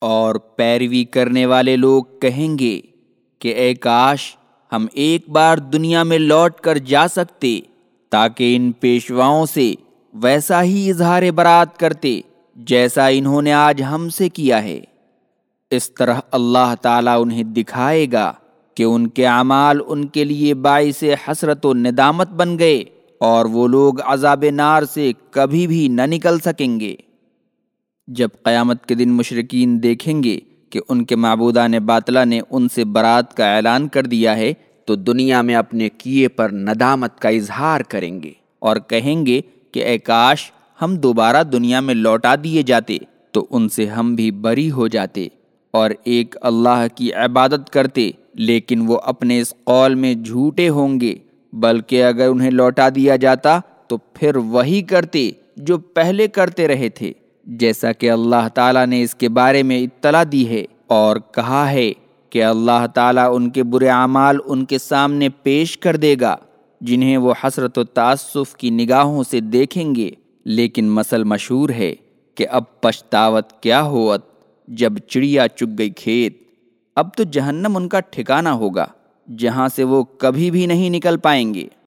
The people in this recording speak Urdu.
اور پیروی کرنے والے لوگ کہیں گے کہ اے کاش، ہم ایک بار دنیا میں لوٹ کر جا سکتے تاکہ ان پیشواؤں سے ویسا ہی اظہار برات کرتے جیسا انہوں نے آج ہم سے کیا ہے۔ اس طرح اللہ تعالیٰ انہیں دکھائے گا کہ ان کے اعمال ان کے لیے باعث حسرت و ندامت بن گئے اور وہ لوگ عذاب نار سے کبھی بھی نہ نکل سکیں گے۔ جب قیامت کے دن مشرقین دیکھیں گے کہ ان کے معبودان باطلا نے ان سے برات کا اعلان کر دیا ہے، تو دنیا میں اپنے کیے پر ندامت کا اظہار کریں گے اور کہیں گے کہ اے کاش، ہم دوبارہ دنیا میں لوٹا دیے جاتے، تو ان سے ہم بھی بری ہو جاتے اور ایک اللہ کی عبادت کرتے، لیکن وہ اپنے اس قول میں جھوٹے ہوں گے، بلکہ اگر انہیں لوٹا دیا جاتا تو پھر وہی کرتے جو پہلے کرتے رہے تھے۔ جیسا کہ اللہ تعالیٰ نے اس کے بارے میں اطلاع دی ہے اور کہا ہے کہ اللہ تعالیٰ ان کے برے اعمال ان کے سامنے پیش کر دے گا، جنہیں وہ حسرت و تعصف کی نگاہوں سے دیکھیں گے۔ لیکن مسل مشہور ہے کہ اب پچھتاوت کیا ہوت؟ جب چڑیا چگ گئی کھیت، اب تو جہنم ان کا ٹھکانہ ہوگا، جہاں سے وہ کبھی بھی نہیں نکل پائیں گے۔